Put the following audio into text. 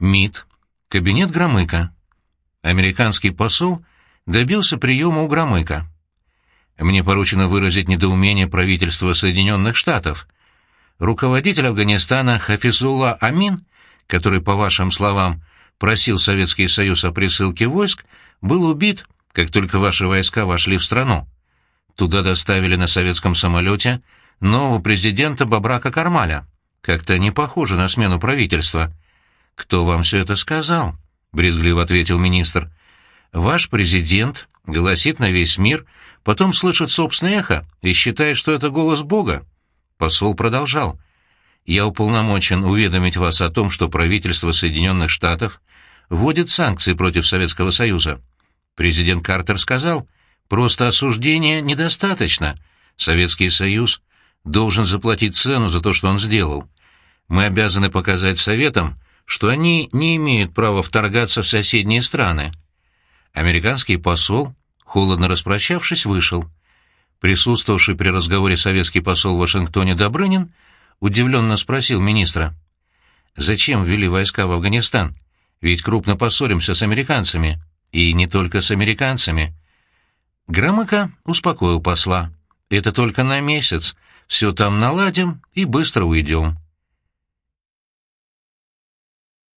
МИД. Кабинет Громыка. Американский посол добился приема у Громыка. Мне поручено выразить недоумение правительства Соединенных Штатов. Руководитель Афганистана Хафизулла Амин, который, по вашим словам, просил Советский Союз о присылке войск, был убит, как только ваши войска вошли в страну. Туда доставили на советском самолете нового президента Бабрака Кармаля. Как-то не похоже на смену правительства. «Кто вам все это сказал?» — брезгливо ответил министр. «Ваш президент голосит на весь мир, потом слышит собственное эхо и считает, что это голос Бога». Посол продолжал. «Я уполномочен уведомить вас о том, что правительство Соединенных Штатов вводит санкции против Советского Союза. Президент Картер сказал, просто осуждения недостаточно. Советский Союз должен заплатить цену за то, что он сделал. Мы обязаны показать Советам, что они не имеют права вторгаться в соседние страны. Американский посол, холодно распрощавшись, вышел. Присутствовавший при разговоре советский посол в Вашингтоне Добрынин удивленно спросил министра. «Зачем ввели войска в Афганистан? Ведь крупно поссоримся с американцами. И не только с американцами». Громыко успокоил посла. «Это только на месяц. Все там наладим и быстро уйдем».